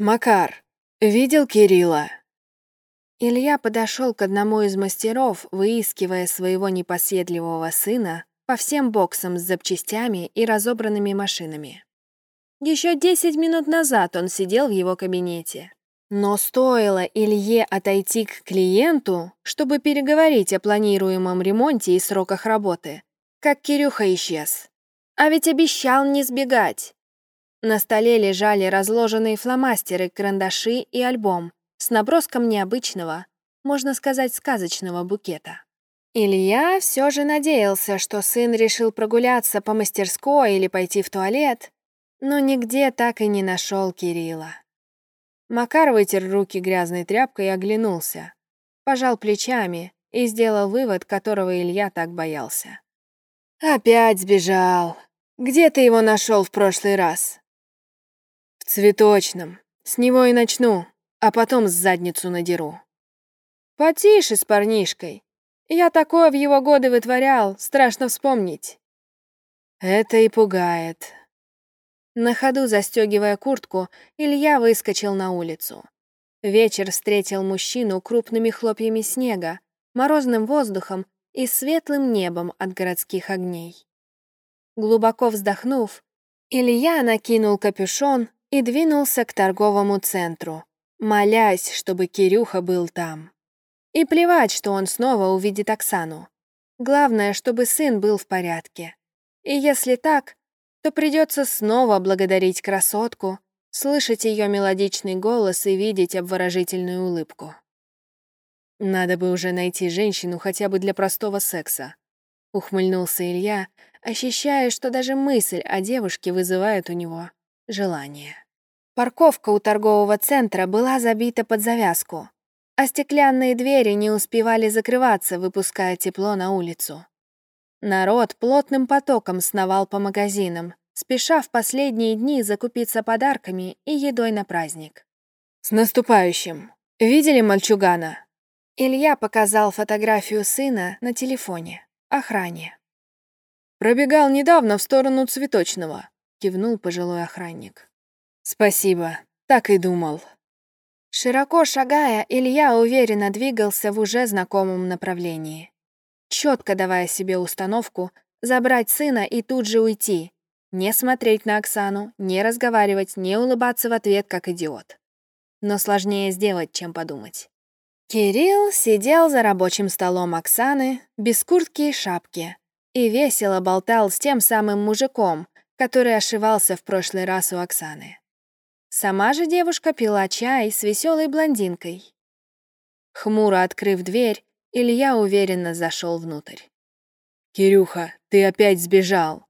Макар, видел Кирилла? Илья подошел к одному из мастеров, выискивая своего непоседливого сына по всем боксам с запчастями и разобранными машинами. Еще десять минут назад он сидел в его кабинете. Но стоило Илье отойти к клиенту, чтобы переговорить о планируемом ремонте и сроках работы, как Кирюха исчез. А ведь обещал не сбегать. На столе лежали разложенные фломастеры, карандаши и альбом с наброском необычного, можно сказать, сказочного букета. Илья все же надеялся, что сын решил прогуляться по мастерской или пойти в туалет, но нигде так и не нашел Кирилла. Макар вытер руки грязной тряпкой и оглянулся, пожал плечами и сделал вывод, которого Илья так боялся. «Опять сбежал. Где ты его нашел в прошлый раз?» «В цветочном. С него и начну, а потом с задницу надеру». «Потише с парнишкой. Я такое в его годы вытворял, страшно вспомнить». «Это и пугает», на ходу застегивая куртку, Илья выскочил на улицу. Вечер встретил мужчину крупными хлопьями снега, морозным воздухом и светлым небом от городских огней. Глубоко вздохнув, Илья накинул капюшон и двинулся к торговому центру, молясь, чтобы Кирюха был там. И плевать, что он снова увидит Оксану. Главное, чтобы сын был в порядке. И если так, то придется снова благодарить красотку, слышать ее мелодичный голос и видеть обворожительную улыбку. Надо бы уже найти женщину хотя бы для простого секса. Ухмыльнулся Илья, ощущая, что даже мысль о девушке вызывает у него желание. Парковка у торгового центра была забита под завязку, а стеклянные двери не успевали закрываться, выпуская тепло на улицу. Народ плотным потоком сновал по магазинам, спеша в последние дни закупиться подарками и едой на праздник. «С наступающим! Видели мальчугана?» Илья показал фотографию сына на телефоне, охране. «Пробегал недавно в сторону цветочного», — кивнул пожилой охранник. «Спасибо, так и думал». Широко шагая, Илья уверенно двигался в уже знакомом направлении четко давая себе установку забрать сына и тут же уйти, не смотреть на Оксану, не разговаривать, не улыбаться в ответ, как идиот. Но сложнее сделать, чем подумать. Кирилл сидел за рабочим столом Оксаны, без куртки и шапки, и весело болтал с тем самым мужиком, который ошивался в прошлый раз у Оксаны. Сама же девушка пила чай с веселой блондинкой. Хмуро открыв дверь, Илья уверенно зашел внутрь. «Кирюха, ты опять сбежал!»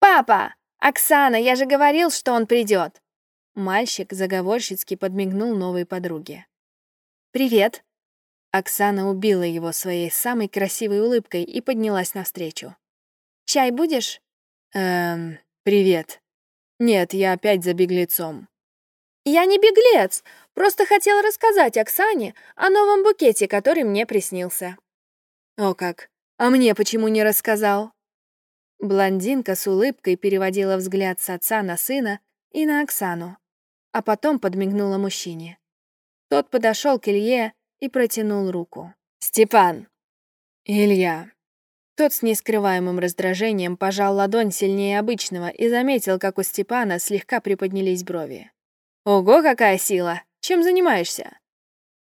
«Папа! Оксана, я же говорил, что он придет!» Мальчик заговорщицки подмигнул новой подруге. «Привет!» Оксана убила его своей самой красивой улыбкой и поднялась навстречу. «Чай будешь?» «Эм, привет. Нет, я опять за беглецом». «Я не беглец, Просто хотел рассказать Оксане о новом букете, который мне приснился». «О как! А мне почему не рассказал?» Блондинка с улыбкой переводила взгляд с отца на сына и на Оксану, а потом подмигнула мужчине. Тот подошел к Илье и протянул руку. «Степан!» «Илья!» Тот с нескрываемым раздражением пожал ладонь сильнее обычного и заметил, как у Степана слегка приподнялись брови. «Ого, какая сила! Чем занимаешься?»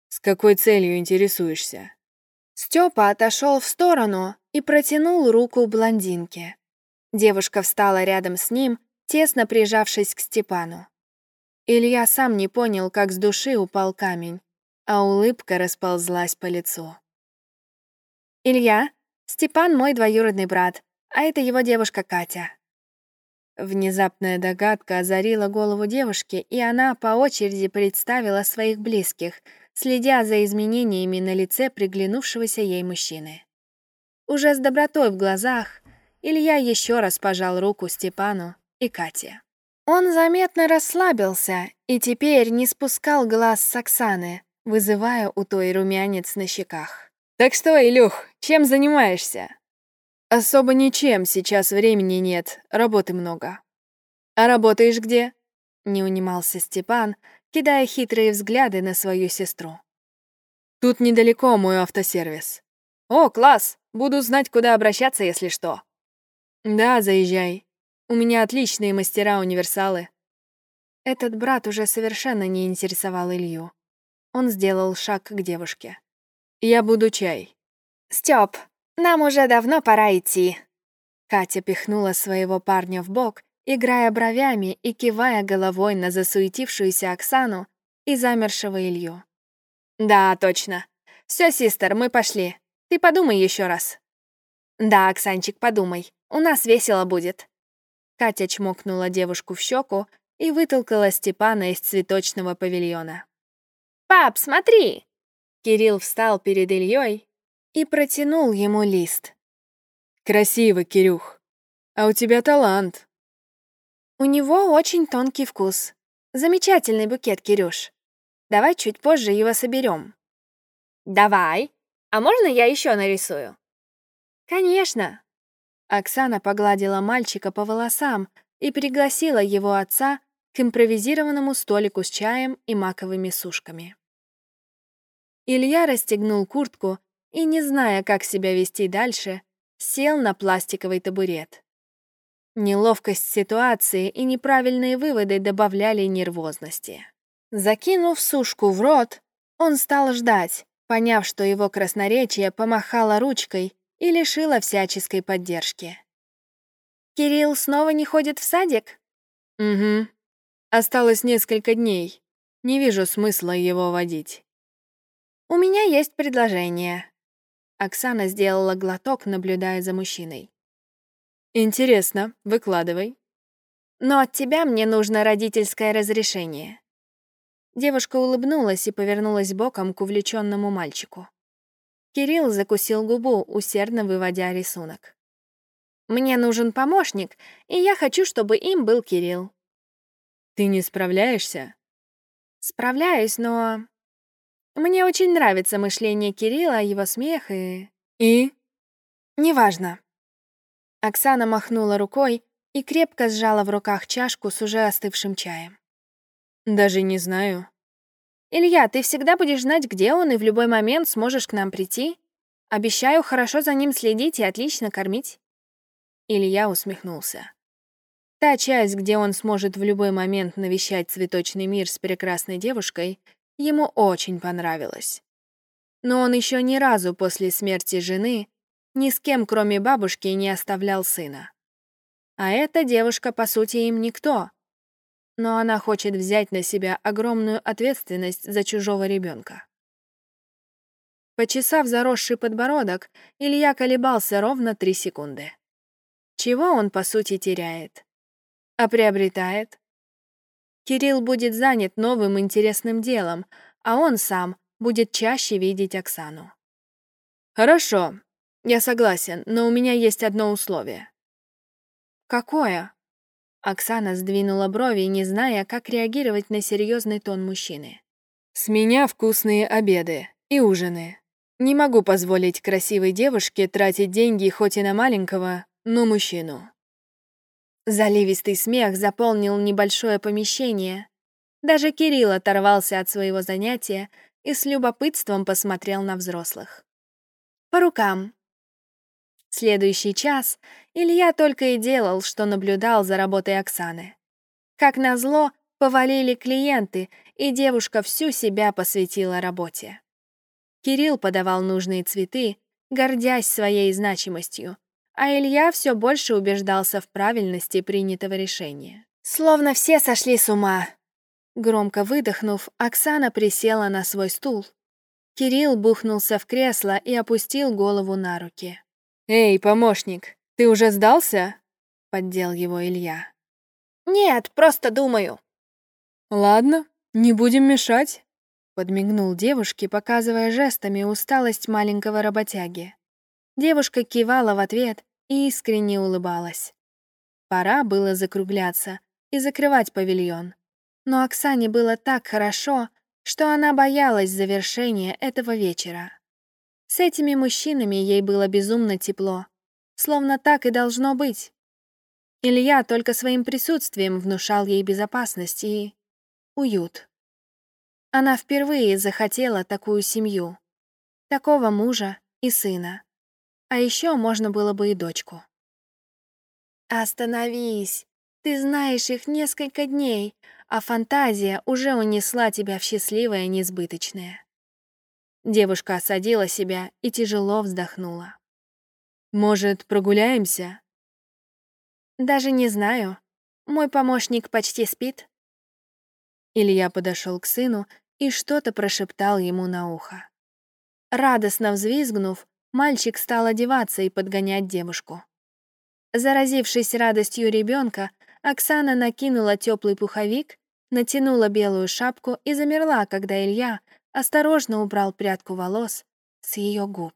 «С какой целью интересуешься?» Степа отошел в сторону и протянул руку блондинке. Девушка встала рядом с ним, тесно прижавшись к Степану. Илья сам не понял, как с души упал камень, а улыбка расползлась по лицу. «Илья, Степан мой двоюродный брат, а это его девушка Катя. Внезапная догадка озарила голову девушки, и она по очереди представила своих близких, следя за изменениями на лице приглянувшегося ей мужчины. Уже с добротой в глазах Илья еще раз пожал руку Степану и Кате. Он заметно расслабился и теперь не спускал глаз с Оксаны, вызывая у той румянец на щеках. «Так что, Илюх, чем занимаешься?» Особо ничем, сейчас времени нет, работы много. А работаешь где? Не унимался Степан, кидая хитрые взгляды на свою сестру. «Тут недалеко мой автосервис». «О, класс! Буду знать, куда обращаться, если что». «Да, заезжай. У меня отличные мастера-универсалы». Этот брат уже совершенно не интересовал Илью. Он сделал шаг к девушке. «Я буду чай». «Стёп, нам уже давно пора идти». Катя пихнула своего парня в бок, играя бровями и кивая головой на засуетившуюся Оксану и замершего Илью. «Да, точно. Все, систер, мы пошли. Ты подумай еще раз». «Да, Оксанчик, подумай. У нас весело будет». Катя чмокнула девушку в щеку и вытолкала Степана из цветочного павильона. «Пап, смотри!» Кирилл встал перед Ильей и протянул ему лист. «Красиво, Кирюх. А у тебя талант». «У него очень тонкий вкус. Замечательный букет, Кирюш. Давай чуть позже его соберем». «Давай. А можно я еще нарисую?» «Конечно». Оксана погладила мальчика по волосам и пригласила его отца к импровизированному столику с чаем и маковыми сушками. Илья расстегнул куртку и, не зная, как себя вести дальше, сел на пластиковый табурет. Неловкость ситуации и неправильные выводы добавляли нервозности. Закинув сушку в рот, он стал ждать, поняв, что его красноречие помахало ручкой и лишило всяческой поддержки. «Кирилл снова не ходит в садик?» «Угу. Осталось несколько дней. Не вижу смысла его водить». «У меня есть предложение». Оксана сделала глоток, наблюдая за мужчиной. «Интересно, выкладывай». «Но от тебя мне нужно родительское разрешение». Девушка улыбнулась и повернулась боком к увлеченному мальчику. Кирилл закусил губу, усердно выводя рисунок. «Мне нужен помощник, и я хочу, чтобы им был Кирилл». «Ты не справляешься?» «Справляюсь, но мне очень нравится мышление Кирилла, его смех и... И? Неважно. Оксана махнула рукой и крепко сжала в руках чашку с уже остывшим чаем. Даже не знаю. Илья, ты всегда будешь знать, где он, и в любой момент сможешь к нам прийти. Обещаю хорошо за ним следить и отлично кормить. Илья усмехнулся. Та часть, где он сможет в любой момент навещать цветочный мир с прекрасной девушкой, ему очень понравилось. Но он еще ни разу после смерти жены ни с кем, кроме бабушки, не оставлял сына. А эта девушка, по сути, им никто. Но она хочет взять на себя огромную ответственность за чужого ребенка. Почесав заросший подбородок, Илья колебался ровно три секунды. Чего он, по сути, теряет? А приобретает? Кирилл будет занят новым интересным делом, а он сам будет чаще видеть Оксану. «Хорошо, я согласен, но у меня есть одно условие». «Какое?» Оксана сдвинула брови, не зная, как реагировать на серьезный тон мужчины. «С меня вкусные обеды и ужины. Не могу позволить красивой девушке тратить деньги хоть и на маленького, но мужчину. Заливистый смех заполнил небольшое помещение. Даже Кирилл оторвался от своего занятия и с любопытством посмотрел на взрослых. По рукам. Следующий час Илья только и делал, что наблюдал за работой Оксаны. Как назло, повалили клиенты, и девушка всю себя посвятила работе. Кирилл подавал нужные цветы, гордясь своей значимостью, а Илья все больше убеждался в правильности принятого решения. Словно все сошли с ума. Громко выдохнув, Оксана присела на свой стул. Кирилл бухнулся в кресло и опустил голову на руки. «Эй, помощник, ты уже сдался?» — поддел его Илья. «Нет, просто думаю». «Ладно, не будем мешать», — подмигнул девушке, показывая жестами усталость маленького работяги. Девушка кивала в ответ и искренне улыбалась. Пора было закругляться и закрывать павильон. Но Оксане было так хорошо, что она боялась завершения этого вечера. С этими мужчинами ей было безумно тепло, словно так и должно быть. Илья только своим присутствием внушал ей безопасность и уют. Она впервые захотела такую семью, такого мужа и сына. А еще можно было бы и дочку. «Остановись! Ты знаешь их несколько дней, а фантазия уже унесла тебя в счастливое несбыточное». Девушка осадила себя и тяжело вздохнула. «Может, прогуляемся?» «Даже не знаю. Мой помощник почти спит». Илья подошел к сыну и что-то прошептал ему на ухо. Радостно взвизгнув, мальчик стал одеваться и подгонять девушку. Заразившись радостью ребенка, Оксана накинула теплый пуховик, натянула белую шапку и замерла, когда Илья осторожно убрал прядку волос с ее губ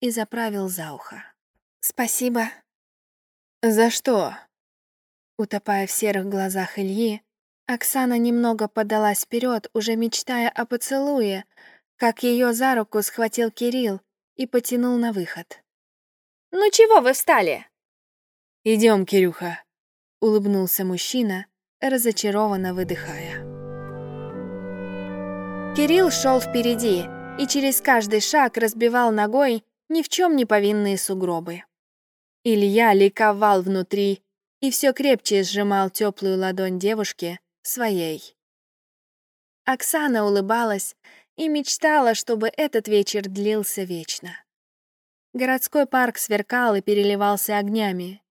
и заправил за ухо. «Спасибо». «За что?» Утопая в серых глазах Ильи, Оксана немного подалась вперед, уже мечтая о поцелуе, как ее за руку схватил Кирилл и потянул на выход. «Ну чего вы встали?» Идем, Кирюха», — улыбнулся мужчина, разочарованно выдыхая. Кирилл шел впереди и через каждый шаг разбивал ногой ни в чем не повинные сугробы. Илья ликовал внутри и все крепче сжимал теплую ладонь девушки своей. Оксана улыбалась и мечтала, чтобы этот вечер длился вечно. Городской парк сверкал и переливался огнями.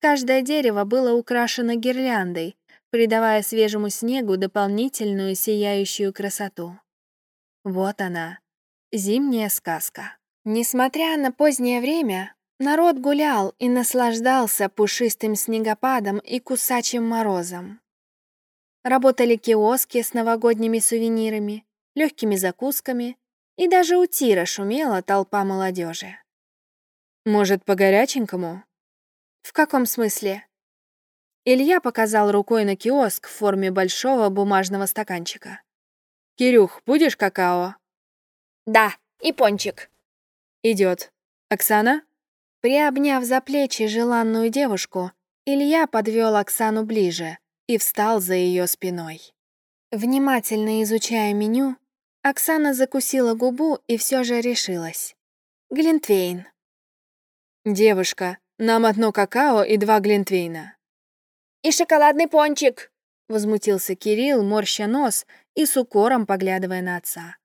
Каждое дерево было украшено гирляндой, придавая свежему снегу дополнительную сияющую красоту. Вот она, зимняя сказка. Несмотря на позднее время, народ гулял и наслаждался пушистым снегопадом и кусачим морозом. Работали киоски с новогодними сувенирами, легкими закусками, и даже у тира шумела толпа молодежи. «Может, по горяченькому?» «В каком смысле?» Илья показал рукой на киоск в форме большого бумажного стаканчика. «Кирюх, будешь какао?» «Да, и пончик». Идет. Оксана?» Приобняв за плечи желанную девушку, Илья подвел Оксану ближе и встал за ее спиной. Внимательно изучая меню, Оксана закусила губу и все же решилась. Глинтвейн. «Девушка, нам одно какао и два глинтвейна». «И шоколадный пончик!» — возмутился Кирилл, морща нос и с укором поглядывая на отца.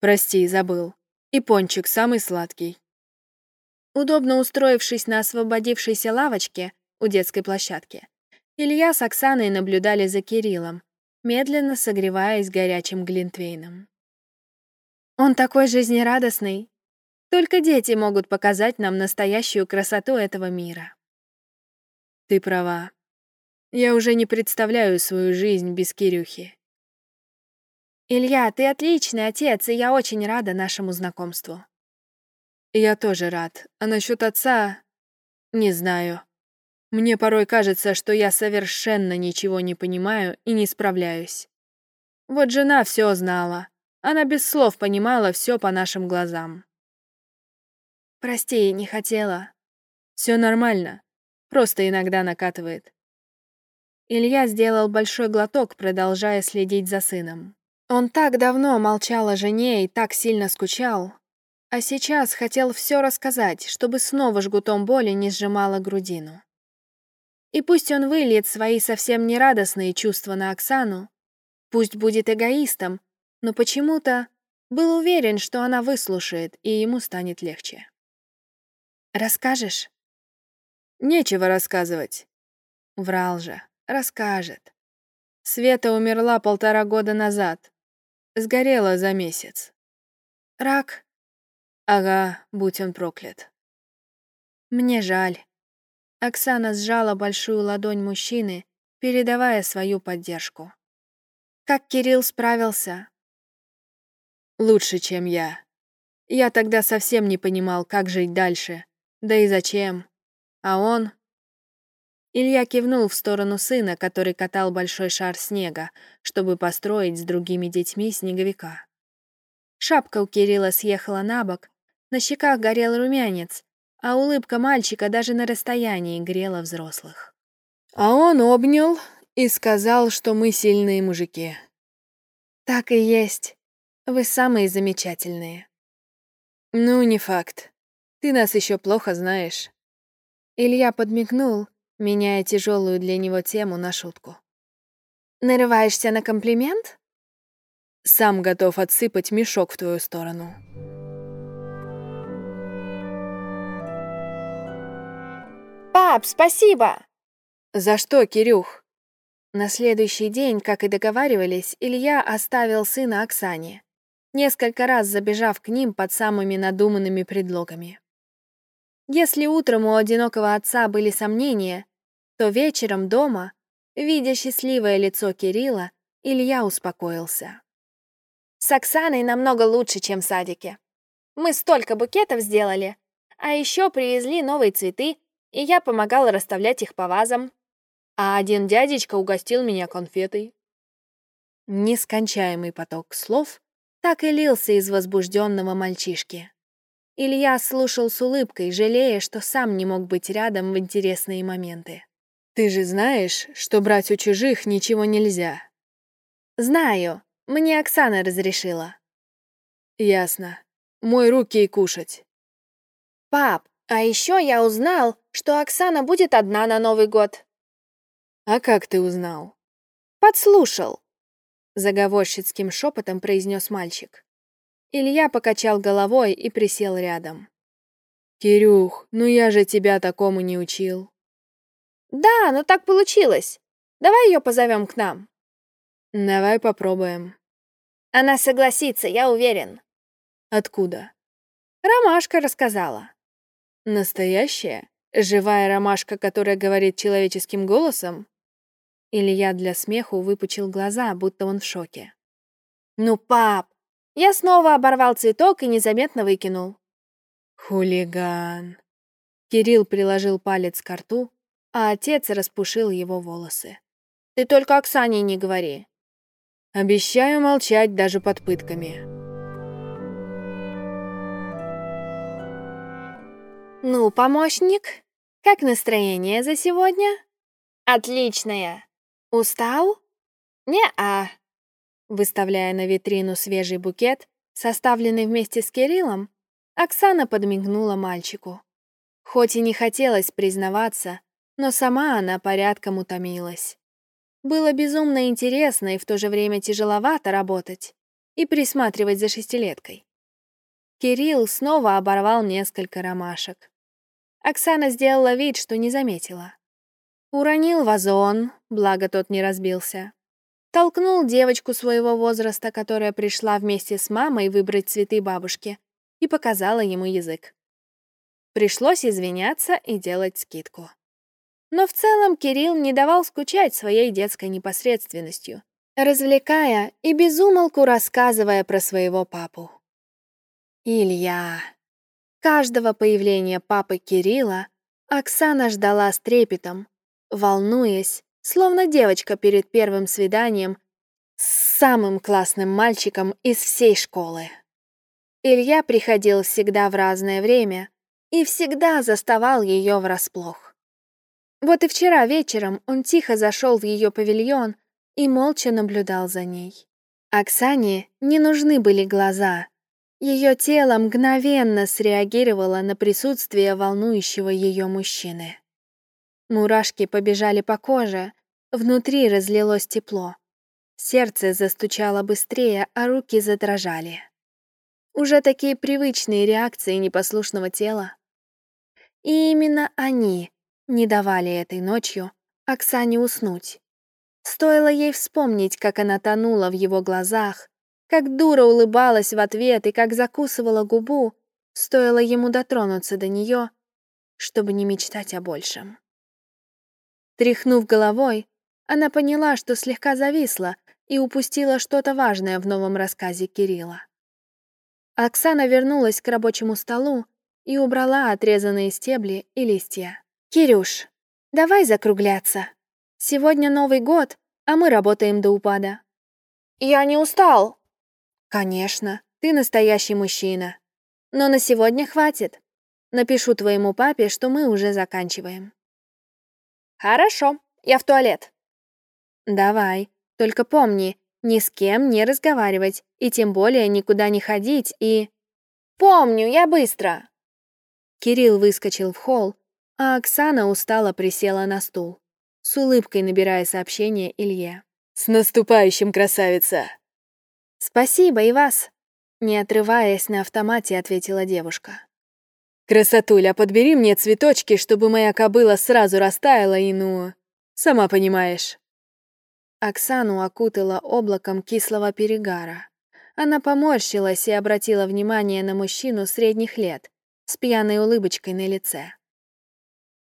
«Прости, забыл. И пончик самый сладкий». Удобно устроившись на освободившейся лавочке у детской площадки, Илья с Оксаной наблюдали за Кириллом, медленно согреваясь горячим глинтвейном. Он такой жизнерадостный, только дети могут показать нам настоящую красоту этого мира. Ты права. Я уже не представляю свою жизнь без Кирюхи. Илья, ты отличный отец, и я очень рада нашему знакомству. Я тоже рад. А насчет отца... Не знаю. Мне порой кажется, что я совершенно ничего не понимаю и не справляюсь. Вот жена все знала. Она без слов понимала все по нашим глазам. Прости, не хотела. Все нормально. Просто иногда накатывает. Илья сделал большой глоток, продолжая следить за сыном. Он так давно молчал о жене и так сильно скучал, а сейчас хотел все рассказать, чтобы снова жгутом боли не сжимала грудину. И пусть он выльет свои совсем нерадостные чувства на Оксану, пусть будет эгоистом, но почему-то был уверен, что она выслушает, и ему станет легче. Расскажешь? Нечего рассказывать. Врал же. Расскажет. Света умерла полтора года назад. Сгорела за месяц. Рак? Ага, будь он проклят. Мне жаль. Оксана сжала большую ладонь мужчины, передавая свою поддержку. Как Кирилл справился? Лучше, чем я. Я тогда совсем не понимал, как жить дальше. Да и зачем? А он... Илья кивнул в сторону сына, который катал большой шар снега, чтобы построить с другими детьми снеговика. Шапка у Кирилла съехала на бок, на щеках горел румянец, а улыбка мальчика даже на расстоянии грела взрослых. А он обнял и сказал, что мы сильные мужики. Так и есть. Вы самые замечательные. Ну, не факт. Ты нас еще плохо знаешь. Илья подмигнул, меняя тяжелую для него тему на шутку. Нарываешься на комплимент? Сам готов отсыпать мешок в твою сторону. Пап, спасибо! За что, Кирюх? На следующий день, как и договаривались, Илья оставил сына Оксане, несколько раз забежав к ним под самыми надуманными предлогами. Если утром у одинокого отца были сомнения, то вечером дома, видя счастливое лицо Кирилла, Илья успокоился. «С Оксаной намного лучше, чем в садике. Мы столько букетов сделали, а еще привезли новые цветы, и я помогала расставлять их по вазам. А один дядечка угостил меня конфетой». Нескончаемый поток слов так и лился из возбужденного мальчишки. Илья слушал с улыбкой, жалея, что сам не мог быть рядом в интересные моменты. «Ты же знаешь, что брать у чужих ничего нельзя?» «Знаю. Мне Оксана разрешила». «Ясно. Мой руки и кушать». «Пап, а еще я узнал, что Оксана будет одна на Новый год». «А как ты узнал?» «Подслушал», — заговорщицким шепотом произнес мальчик. Илья покачал головой и присел рядом. «Кирюх, ну я же тебя такому не учил». «Да, но так получилось. Давай ее позовем к нам». «Давай попробуем». «Она согласится, я уверен». «Откуда?» «Ромашка рассказала». «Настоящая? Живая ромашка, которая говорит человеческим голосом?» Илья для смеху выпучил глаза, будто он в шоке. «Ну, пап, я снова оборвал цветок и незаметно выкинул. Хулиган. Кирилл приложил палец к рту, а отец распушил его волосы. Ты только Оксане не говори. Обещаю молчать даже под пытками. Ну, помощник, как настроение за сегодня? Отличное. Устал? Не-а. Выставляя на витрину свежий букет, составленный вместе с Кириллом, Оксана подмигнула мальчику. Хоть и не хотелось признаваться, но сама она порядком утомилась. Было безумно интересно и в то же время тяжеловато работать и присматривать за шестилеткой. Кирилл снова оборвал несколько ромашек. Оксана сделала вид, что не заметила. Уронил вазон, благо тот не разбился. Толкнул девочку своего возраста, которая пришла вместе с мамой выбрать цветы бабушке, и показала ему язык. Пришлось извиняться и делать скидку. Но в целом Кирилл не давал скучать своей детской непосредственностью, развлекая и безумолку рассказывая про своего папу. Илья. Каждого появления папы Кирилла Оксана ждала с трепетом, волнуясь, словно девочка перед первым свиданием с самым классным мальчиком из всей школы. Илья приходил всегда в разное время и всегда заставал ее врасплох. Вот и вчера вечером он тихо зашел в ее павильон и молча наблюдал за ней. Оксане не нужны были глаза. Ее тело мгновенно среагировало на присутствие волнующего ее мужчины. Мурашки побежали по коже, внутри разлилось тепло. Сердце застучало быстрее, а руки задрожали. Уже такие привычные реакции непослушного тела. И именно они не давали этой ночью Оксане уснуть. Стоило ей вспомнить, как она тонула в его глазах, как дура улыбалась в ответ и как закусывала губу, стоило ему дотронуться до нее, чтобы не мечтать о большем. Тряхнув головой, она поняла, что слегка зависла и упустила что-то важное в новом рассказе Кирилла. Оксана вернулась к рабочему столу и убрала отрезанные стебли и листья. «Кирюш, давай закругляться. Сегодня Новый год, а мы работаем до упада». «Я не устал». «Конечно, ты настоящий мужчина. Но на сегодня хватит. Напишу твоему папе, что мы уже заканчиваем». «Хорошо, я в туалет». «Давай, только помни, ни с кем не разговаривать, и тем более никуда не ходить, и... «Помню, я быстро!» Кирилл выскочил в холл, а Оксана устало присела на стул, с улыбкой набирая сообщение Илье. «С наступающим, красавица!» «Спасибо и вас!» Не отрываясь на автомате, ответила девушка. «Красотуля, подбери мне цветочки, чтобы моя кобыла сразу растаяла и, ну, сама понимаешь». Оксану окутала облаком кислого перегара. Она поморщилась и обратила внимание на мужчину средних лет с пьяной улыбочкой на лице.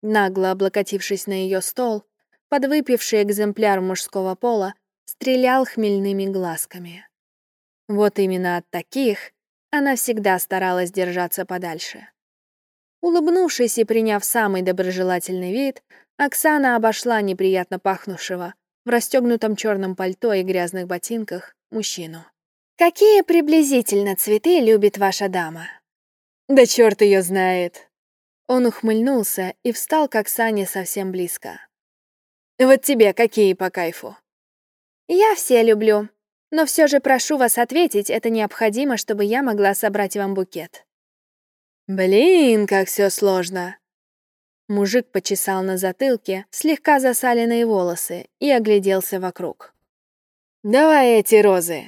Нагло облокотившись на ее стол, подвыпивший экземпляр мужского пола стрелял хмельными глазками. Вот именно от таких она всегда старалась держаться подальше. Улыбнувшись и приняв самый доброжелательный вид, Оксана обошла неприятно пахнувшего в расстегнутом черном пальто и грязных ботинках мужчину. «Какие приблизительно цветы любит ваша дама?» «Да черт ее знает!» Он ухмыльнулся и встал к Оксане совсем близко. «Вот тебе какие по кайфу?» «Я все люблю, но все же прошу вас ответить, это необходимо, чтобы я могла собрать вам букет». «Блин, как все сложно!» Мужик почесал на затылке слегка засаленные волосы и огляделся вокруг. «Давай эти розы».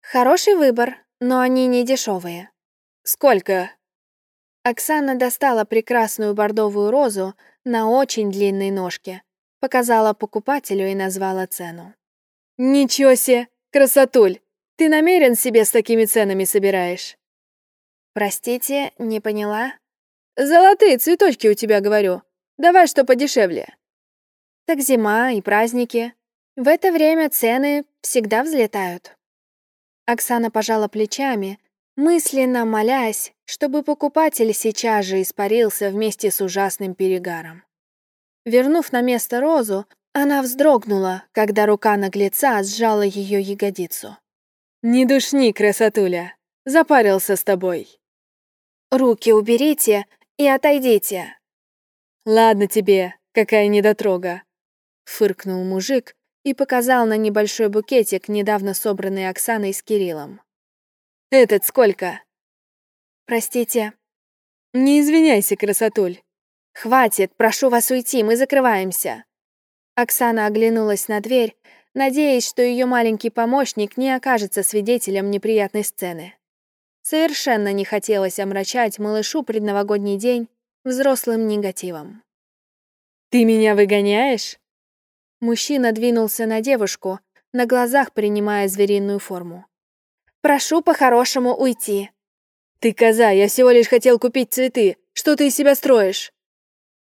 «Хороший выбор, но они не дешевые. «Сколько?» Оксана достала прекрасную бордовую розу на очень длинной ножке, показала покупателю и назвала цену. «Ничего себе! Красотуль! Ты намерен себе с такими ценами собираешь?» «Простите, не поняла?» Золотые цветочки у тебя, говорю. Давай что подешевле. Так зима и праздники. В это время цены всегда взлетают. Оксана пожала плечами, мысленно молясь, чтобы покупатель сейчас же испарился вместе с ужасным перегаром. Вернув на место розу, она вздрогнула, когда рука наглеца сжала ее ягодицу. «Не душни, красотуля! Запарился с тобой!» «Руки уберите и отойдите». «Ладно тебе, какая недотрога», — фыркнул мужик и показал на небольшой букетик, недавно собранный Оксаной с Кириллом. «Этот сколько?» «Простите». «Не извиняйся, красотуль». «Хватит, прошу вас уйти, мы закрываемся». Оксана оглянулась на дверь, надеясь, что ее маленький помощник не окажется свидетелем неприятной сцены. Совершенно не хотелось омрачать малышу предновогодний день взрослым негативом. «Ты меня выгоняешь?» Мужчина двинулся на девушку, на глазах принимая звериную форму. «Прошу по-хорошему уйти». «Ты коза, я всего лишь хотел купить цветы. Что ты из себя строишь?»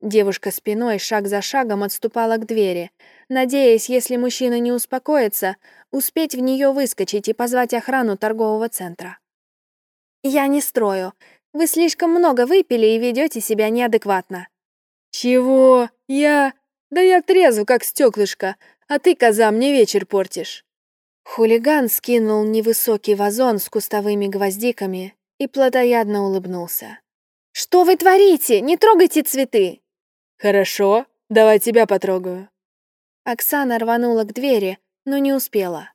Девушка спиной шаг за шагом отступала к двери, надеясь, если мужчина не успокоится, успеть в нее выскочить и позвать охрану торгового центра. «Я не строю. Вы слишком много выпили и ведете себя неадекватно». «Чего? Я? Да я трезв, как стеклышко, а ты, коза, мне вечер портишь». Хулиган скинул невысокий вазон с кустовыми гвоздиками и плотоядно улыбнулся. «Что вы творите? Не трогайте цветы!» «Хорошо, давай тебя потрогаю». Оксана рванула к двери, но не успела.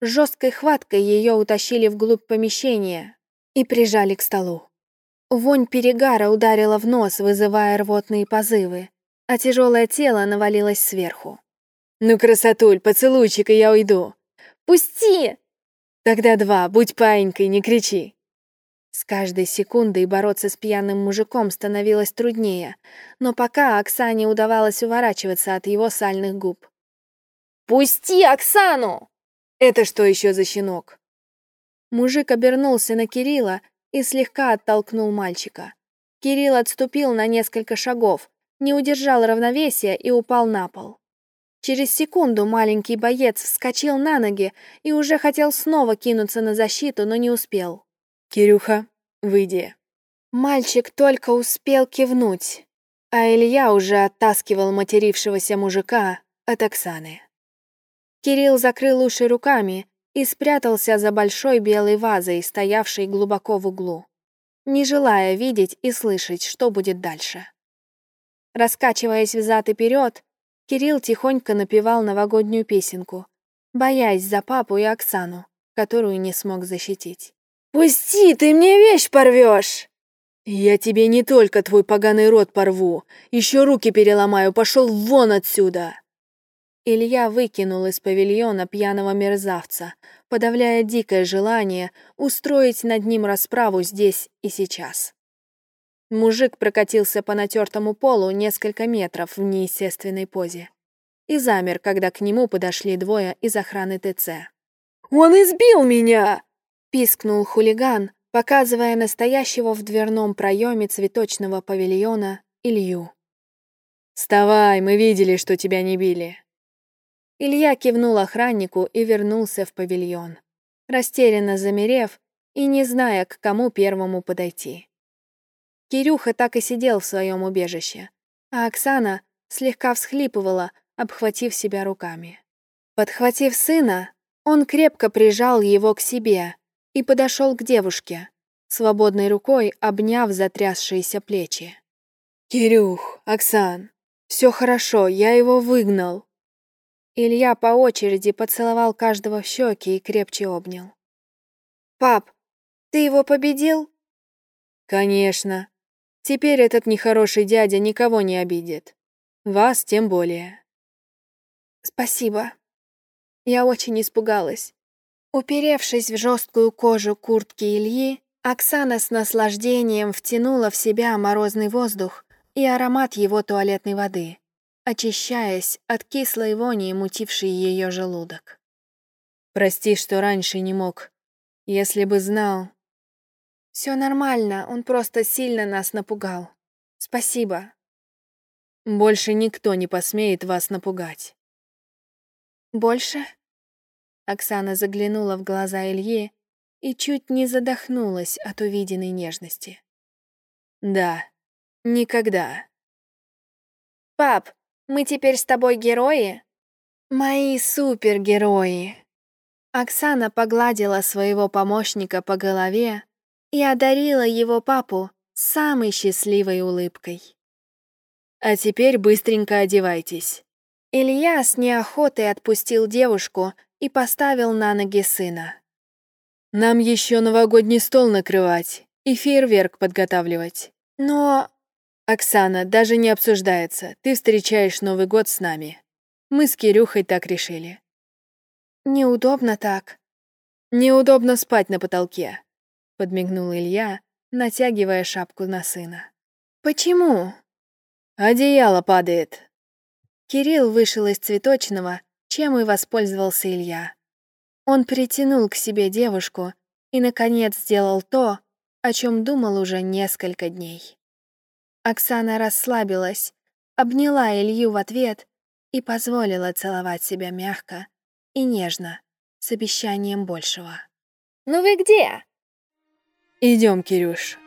Жесткой хваткой ее утащили вглубь помещения, и прижали к столу. Вонь перегара ударила в нос, вызывая рвотные позывы, а тяжелое тело навалилось сверху. «Ну, красотуль, поцелуйчик, и я уйду». «Пусти!» «Тогда два, будь паинькой, не кричи». С каждой секундой бороться с пьяным мужиком становилось труднее, но пока Оксане удавалось уворачиваться от его сальных губ. «Пусти Оксану!» «Это что еще за щенок?» Мужик обернулся на Кирилла и слегка оттолкнул мальчика. Кирилл отступил на несколько шагов, не удержал равновесия и упал на пол. Через секунду маленький боец вскочил на ноги и уже хотел снова кинуться на защиту, но не успел. «Кирюха, выйди». Мальчик только успел кивнуть, а Илья уже оттаскивал матерившегося мужика от Оксаны. Кирилл закрыл уши руками и спрятался за большой белой вазой, стоявшей глубоко в углу, не желая видеть и слышать, что будет дальше. Раскачиваясь взад и вперед, Кирилл тихонько напевал новогоднюю песенку, боясь за папу и Оксану, которую не смог защитить. «Пусти, ты мне вещь порвешь!» «Я тебе не только твой поганый рот порву, еще руки переломаю, пошел вон отсюда!» Илья выкинул из павильона пьяного мерзавца, подавляя дикое желание устроить над ним расправу здесь и сейчас. Мужик прокатился по натертому полу несколько метров в неестественной позе и замер, когда к нему подошли двое из охраны ТЦ. «Он избил меня!» — пискнул хулиган, показывая настоящего в дверном проеме цветочного павильона Илью. «Вставай, мы видели, что тебя не били». Илья кивнул охраннику и вернулся в павильон, растерянно замерев и не зная, к кому первому подойти. Кирюха так и сидел в своем убежище, а Оксана слегка всхлипывала, обхватив себя руками. Подхватив сына, он крепко прижал его к себе и подошел к девушке, свободной рукой обняв затрясшиеся плечи. «Кирюх, Оксан, все хорошо, я его выгнал». Илья по очереди поцеловал каждого в щеки и крепче обнял. «Пап, ты его победил?» «Конечно. Теперь этот нехороший дядя никого не обидит. Вас тем более». «Спасибо. Я очень испугалась. Уперевшись в жесткую кожу куртки Ильи, Оксана с наслаждением втянула в себя морозный воздух и аромат его туалетной воды, очищаясь от кислой вони, мутившей ее желудок. «Прости, что раньше не мог. Если бы знал...» Все нормально, он просто сильно нас напугал. Спасибо». «Больше никто не посмеет вас напугать». «Больше?» Оксана заглянула в глаза Ильи и чуть не задохнулась от увиденной нежности. «Да, никогда». «Пап, мы теперь с тобой герои?» «Мои супергерои!» Оксана погладила своего помощника по голове и одарила его папу самой счастливой улыбкой. «А теперь быстренько одевайтесь». Илья с неохотой отпустил девушку и поставил на ноги сына. «Нам еще новогодний стол накрывать и фейерверк подготавливать. Но...» «Оксана, даже не обсуждается. Ты встречаешь Новый год с нами. Мы с Кирюхой так решили». «Неудобно так». «Неудобно спать на потолке», — подмигнул Илья, натягивая шапку на сына. «Почему?» «Одеяло падает». Кирилл вышел из цветочного чем и воспользовался Илья. Он притянул к себе девушку и, наконец, сделал то, о чем думал уже несколько дней. Оксана расслабилась, обняла Илью в ответ и позволила целовать себя мягко и нежно, с обещанием большего. «Ну вы где?» «Идем, Кирюш,